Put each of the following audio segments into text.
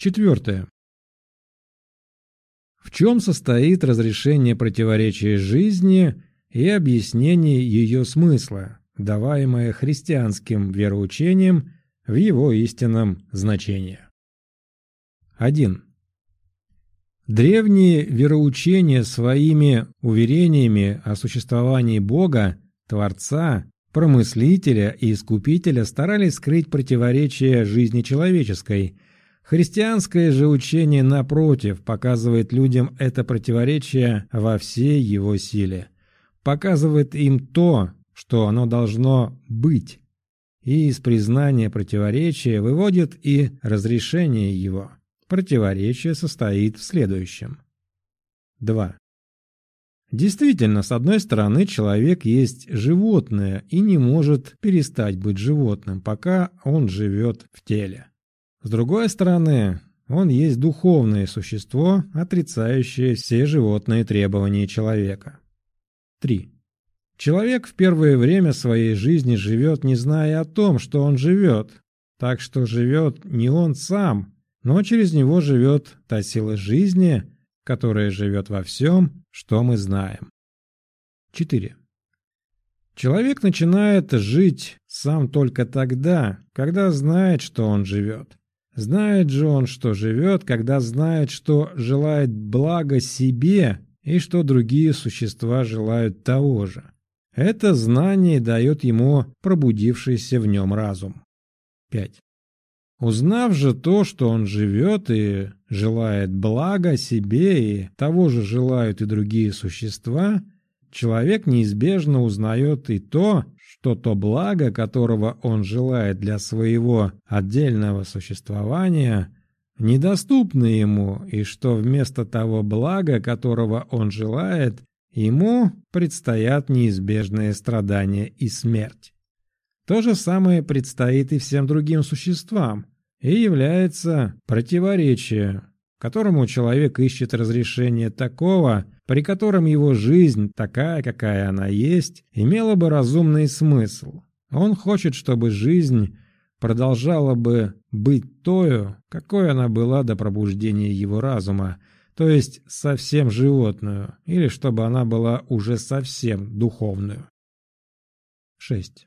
Четвертое. В чем состоит разрешение противоречия жизни и объяснение ее смысла, даваемое христианским вероучением в его истинном значении? 1. Древние вероучения своими уверениями о существовании Бога, Творца, Промыслителя и Искупителя старались скрыть противоречия жизни человеческой – Христианское же учение, напротив, показывает людям это противоречие во всей его силе. Показывает им то, что оно должно быть. И из признания противоречия выводит и разрешение его. Противоречие состоит в следующем. 2. Действительно, с одной стороны, человек есть животное и не может перестать быть животным, пока он живет в теле. С другой стороны, он есть духовное существо, отрицающее все животные требования человека. 3. Человек в первое время своей жизни живет, не зная о том, что он живет, так что живет не он сам, но через него живет та сила жизни, которая живет во всем, что мы знаем. 4. Человек начинает жить сам только тогда, когда знает, что он живет. Знает же он, что живет, когда знает, что желает блага себе и что другие существа желают того же. Это знание дает ему пробудившийся в нем разум. 5. Узнав же то, что он живет и желает блага себе, и того же желают и другие существа, человек неизбежно узнает и то, что то благо, которого он желает для своего отдельного существования, недоступно ему, и что вместо того блага, которого он желает, ему предстоят неизбежные страдания и смерть. То же самое предстоит и всем другим существам, и является противоречие, которому человек ищет разрешение такого, при котором его жизнь, такая, какая она есть, имела бы разумный смысл. Он хочет, чтобы жизнь продолжала бы быть тою, какой она была до пробуждения его разума, то есть совсем животную, или чтобы она была уже совсем духовную. 6.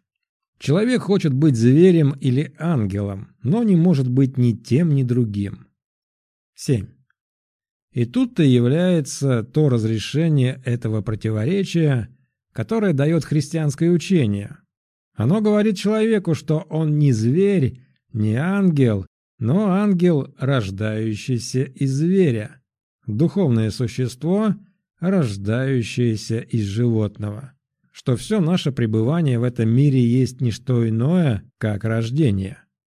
Человек хочет быть зверем или ангелом, но не может быть ни тем, ни другим. 7. И тут-то является то разрешение этого противоречия, которое дает христианское учение. Оно говорит человеку, что он не зверь, не ангел, но ангел, рождающийся из зверя, духовное существо, рождающееся из животного, что все наше пребывание в этом мире есть не что иное, как рождение.